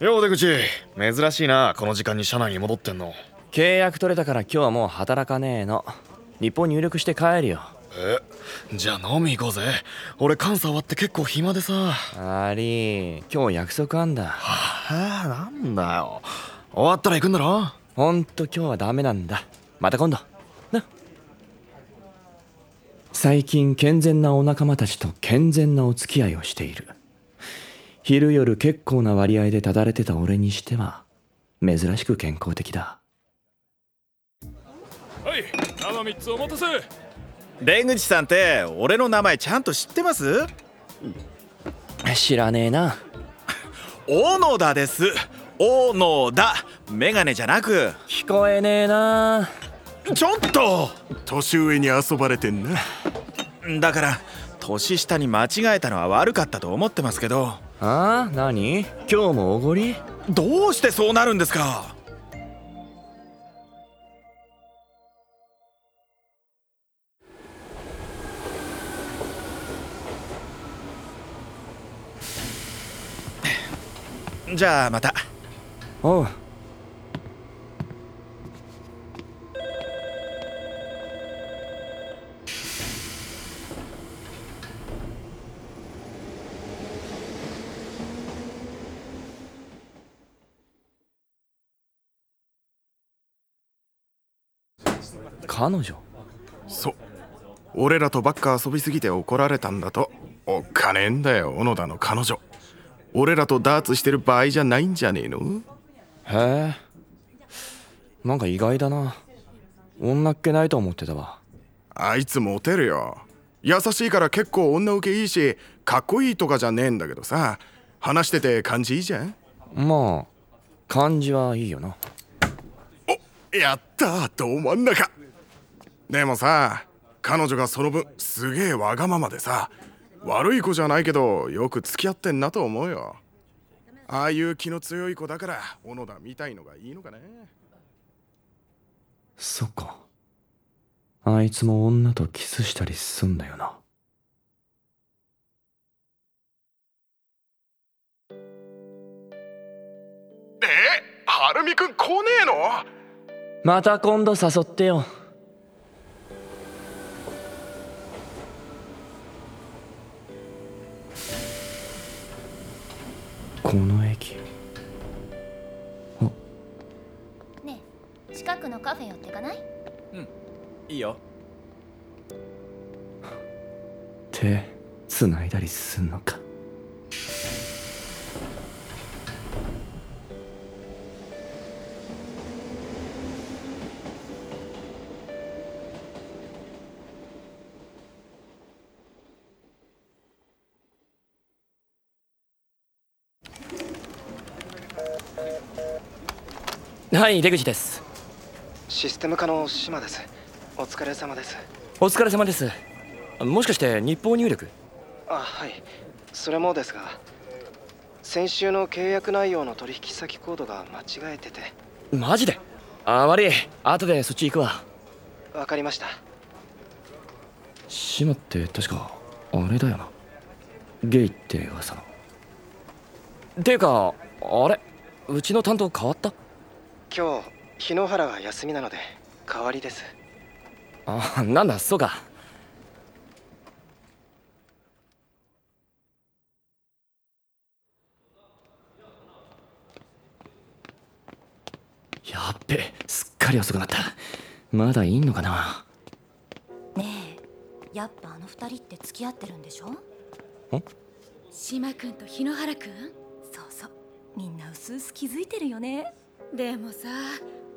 よう出口。珍しいなこの時間に社内に戻ってんの。契約取れたから今日はもう働かねえの。日本入力して帰るよ。えじゃあ飲み行こうぜ。俺監査終わって結構暇でさ。あり。今日約束あんだ。はあなんだよ。終わったら行くんだろ？ほんと今日はダメなんだ。また今度。な。最近健全なお仲間たちと健全なお付き合いをしている昼夜結構な割合でただれてた俺にしては珍しく健康的だ。はい生3つお待たせ。出口さんって俺の名前ちゃんと知ってます？知らねえな。小野田です。小野田。メガネじゃなく。聞こえねえな。ちょっと。年上に遊ばれてんな。だから年下に間違えたのは悪かったと思ってますけどああ何？今日もおごり？どうしてそうなるんですか？じゃあまたおう彼女？そう。俺らとばっか遊びすぎて怒られたんだと。おっかねえんだよ小野田の彼女。俺らとダーツしてる場合じゃないんじゃねえの？へえ。なんか意外だな。女っ気ないと思ってたわ。あいつモテるよ。優しいから結構女受けいいしかっこいいとかじゃねえんだけどさ。話してて感じいいじゃん？まあ感じはいいよな。やったーど真ん中でもさ彼女がその分すげえわがままでさ悪い子じゃないけどよく付き合ってんなと思うよ。ああいう気の強い子だから小野田みたいのがいいのかね。そっか。あいつも女とキスしたりすんだよな。え？はるみくん来ねえの？また今度誘ってよいいよ。手繋いだりすんのか？はい出口です。システム課の島ですお疲れ様です。お疲れ様です。もしかして日報入力？あはい。それもですが先週の契約内容の取引先コードが間違えてて。マジで？あ悪い。後でそっち行くわ。わかりました。島って確かあれだよな。ゲイって噂の。ていうかあれ？うちの担当変わった？今日日野原が休みなので代わりですあなんだそうか。やっべすっかり遅くなった。まだいいのかな？ねえやっぱあの二人って付き合ってるんでしょ？島くんと日野原くんそうそうみんな薄々気づいてるよね。でもさ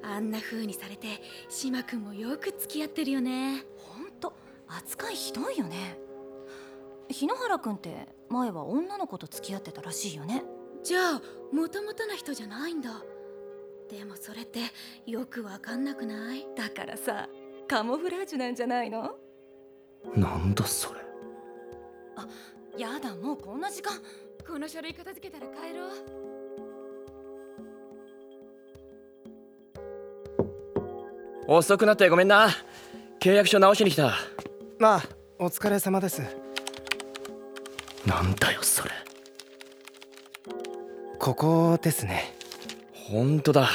あんな風にされて島くんもよく付き合ってるよね。ほんと？扱いひどいよね。日野原君って前は女の子と付き合ってたらしいよね。じゃあもともとの人じゃないんだ。でもそれってよくわかんなくない？だからさカモフラージュなんじゃないの？なんだそれ。やだもうこんな時間。この書類片付けたら帰ろう遅くなってごめんな。契約書直しに来た。まあお疲れ様です。なんだよそれ。ここですね。ほんとだ。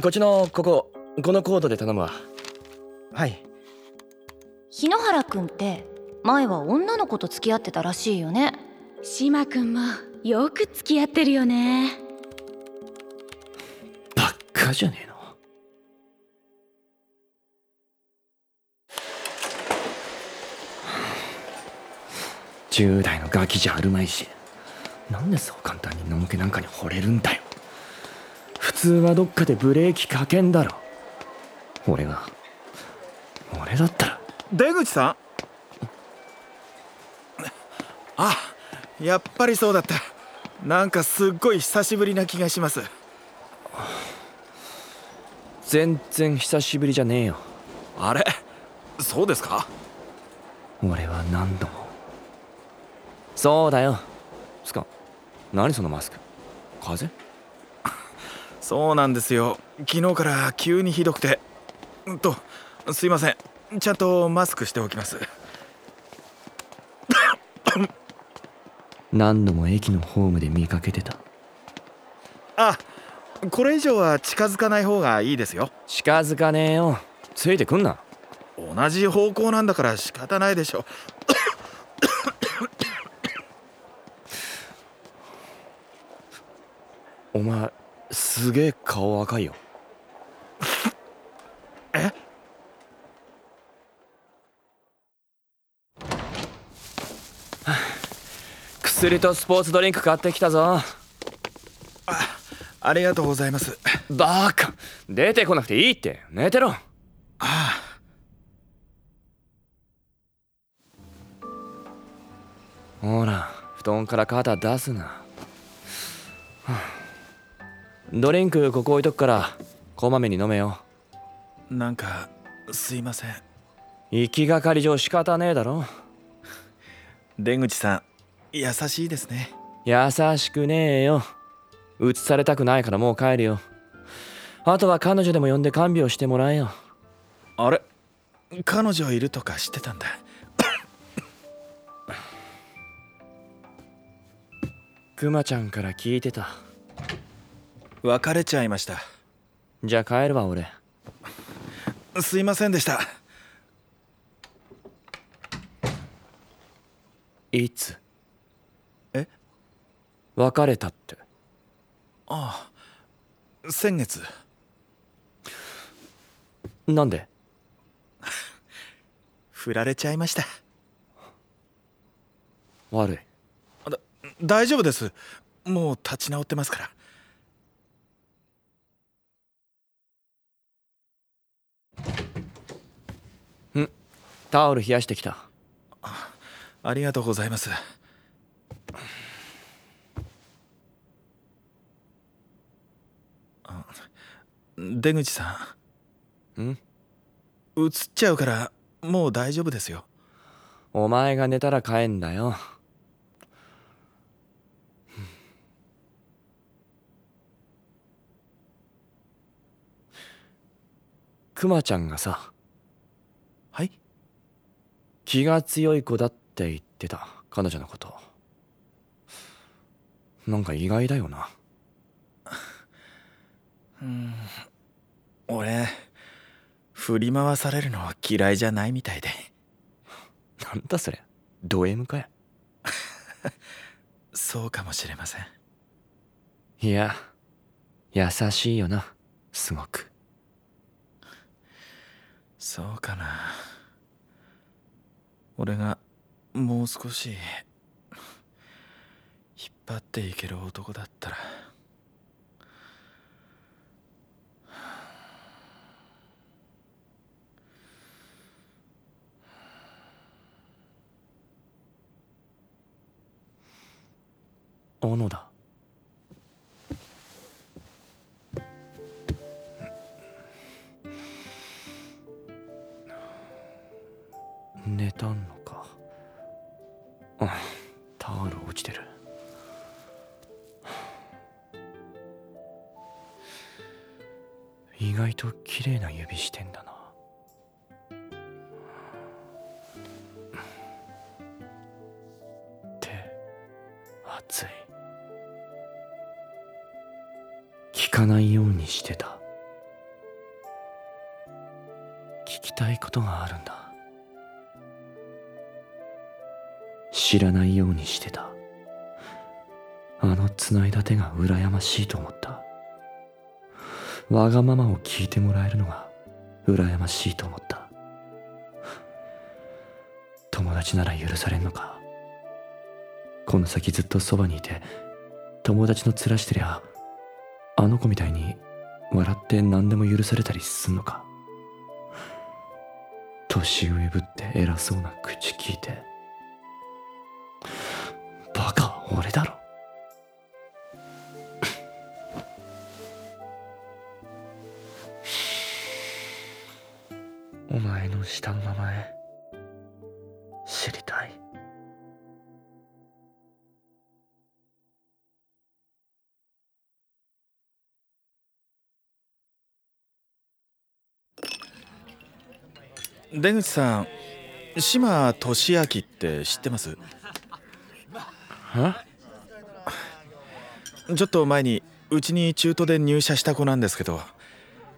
こっちのこここのコードで頼むわ。はい。日野原くんって前は女の子と付き合ってたらしいよね。島くんもよく付き合ってるよね。ばっかじゃねえの10代のガキじゃあるまいしなんでそう簡単にのんけなんかに惚れるんだよ。普通はどっかでブレーキかけんだろ。俺が俺だったら。出口さん？あやっぱりそうだった。なんかすっごい久しぶりな気がします。全然久しぶりじゃねえよ。あれ？そうですか？俺は何度もそうだよ。つか何そのマスク？風？邪 そうなんですよ。昨日から急にひどくて。うんとすいません。ちゃんとマスクしておきます。何度も駅のホームで見かけてた。あこれ以上は近づかない方がいいですよ。近づかねえよ。ついてくんな。同じ方向なんだから仕方ないでしょお前すげえ顔赤いよ。え？薬とスポーツドリンク買ってきたぞ。ありがとうございます。バカ。出てこなくていいって。寝てろ。ほら布団から肩出すな。はあドリンクここ置いとくからこまめに飲めよ。なんかすいません。行きがかり上仕方ねえだろ。出口さん優しいですね。優しくねえよ。映されたくないからもう帰るよ。あとは彼女でも呼んで看病してもらえよ。あれ？彼女いるとか知ってたんだ。クマちゃんから聞いてた別れちゃいました。じゃあ帰るわ俺。すいませんでした。いつ？え？別れたって。ああ先月。なんで？振られちゃいました。悪い。だ大丈夫です。もう立ち直ってますからタオル冷やしてきた。ありがとうございます。あ出口さん。ん？映っちゃうからもう大丈夫ですよ。お前が寝たら帰んだよ。クマちゃんがさはい気が強い子だって言ってた。彼女のこと。なんか意外だよな。俺振り回されるの嫌いじゃないみたいで。なんだそれ。ド M かや そうかもしれません。いや優しいよなすごく。そうかな俺がもう少し引っ張っていける男だったら。小野田意外と綺麗な指してんだな。手熱い。聞かないようにしてた。聞きたいことがあるんだ。知らないようにしてた。あの繋いだ手が羨ましいと思った。わがままを聞いてもらえるのが羨ましいと思った。友達なら許されんのか。この先ずっとそばにいて友達の面してりゃあの子みたいに笑って何でも許されたりすんのか。年上ぶって偉そうな口聞いて。バカは俺だろ。お前の下の名前知りたい。出口さん島俊明って知ってます？ちょっと前にうちに中途で入社した子なんですけど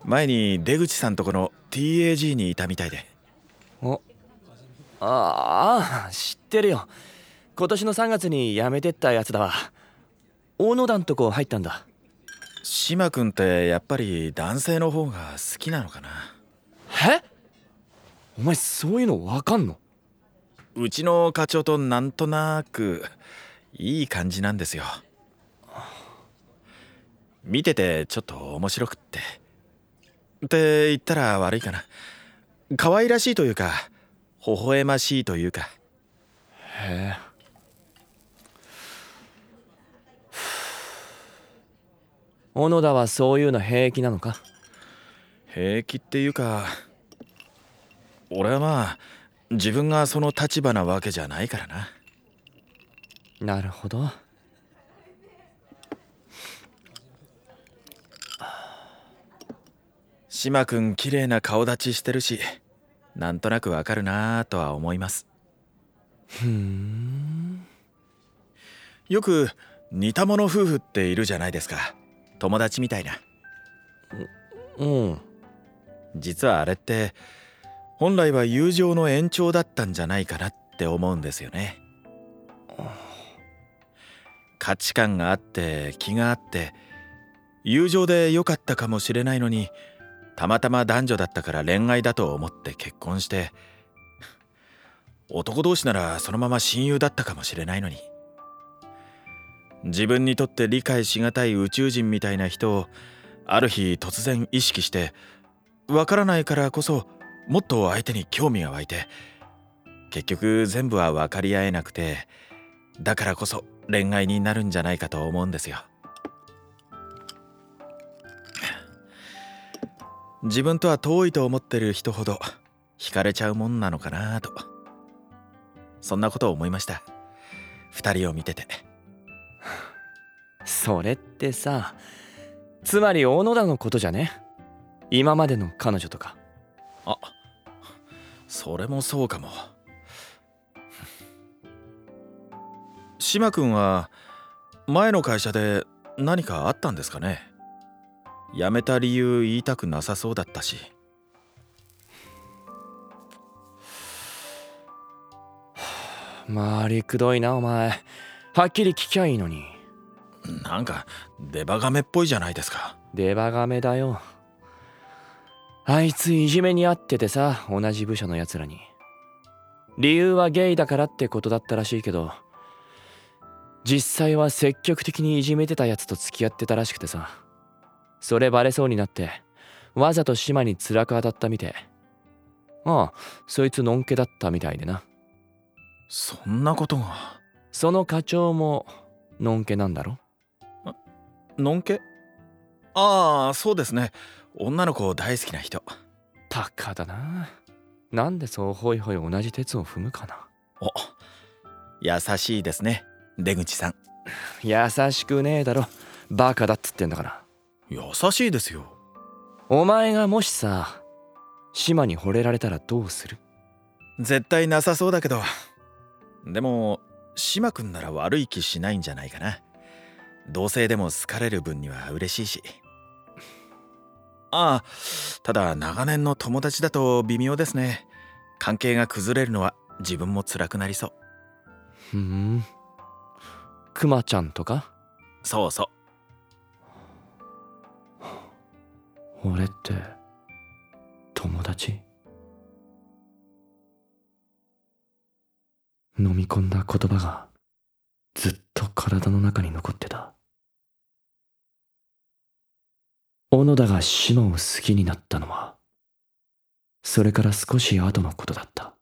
前に出口さんとこの TAG にいたみたいで。お。ああ知ってるよ。今年の3月に辞めてったやつだわ。大野団とこ入ったんだ。島君ってやっぱり男性の方が好きなのかな。え？お前そういうの分かんの？うちの課長となんとなくいい感じなんですよ。見ててちょっと面白くってって言ったら悪いかな。可愛らしいというか微笑ましいというか。へえ。小野田はそういうの平気なのか？平気っていうか俺はまあ自分がその立場なわけじゃないからな。なるほど島君綺麗な顔立ちしてるしなんとなくわかるなぁとは思います。ふん。よく似た者夫婦っているじゃないですか。友達みたいな。うん。実はあれって本来は友情の延長だったんじゃないかなって思うんですよね。価値観があって気があって友情で良かったかもしれないのにたまたま男女だったから恋愛だと思って結婚して男同士ならそのまま親友だったかもしれないのに。自分にとって理解しがたい宇宙人みたいな人をある日突然意識してわからないからこそもっと相手に興味が湧いて結局全部は分かり合えなくてだからこそ恋愛になるんじゃないかと思うんですよ。自分とは遠いと思ってる人ほど惹かれちゃうもんなのかなと。そんなことを思いました。二人を見てて。それってさつまり小野田のことじゃね？今までの彼女とか。あそれもそうかも。島君は前の会社で何かあったんですかね？辞めた理由言いたくなさそうだったし。周りくどいなお前。はっきり聞きゃいいのに。なんかデバガメっぽいじゃないですか。デバガメだよ。あいついじめにあっててさ同じ部署のやつらに。理由はゲイだからってことだったらしいけど実際は積極的にいじめてたやつと付き合ってたらしくてさそれバレそうになってわざと島に辛く当たったみて。ああそいつのんけだったみたいでな。そんなことが。その課長ものんけなんだろ？のんけ？ああそうですね。女の子大好きな人。バカだな。なんでそうホイホイ同じ鉄を踏むかな。お優しいですね出口さん。優しくねえだろ。バカだっつってんだから優しいですよ。お前がもしさ島に惚れられたらどうする？絶対なさそうだけど。でも島君なら悪い気しないんじゃないかな。同性でも好かれる分には嬉しいし。ああただ長年の友達だと微妙ですね。関係が崩れるのは自分も辛くなりそう。ふん。クマちゃんとか？そうそ俺って友達？飲み込んだ言葉がずっと体の中に残ってた。小野田が島を好きになったのはそれから少し後のことだった。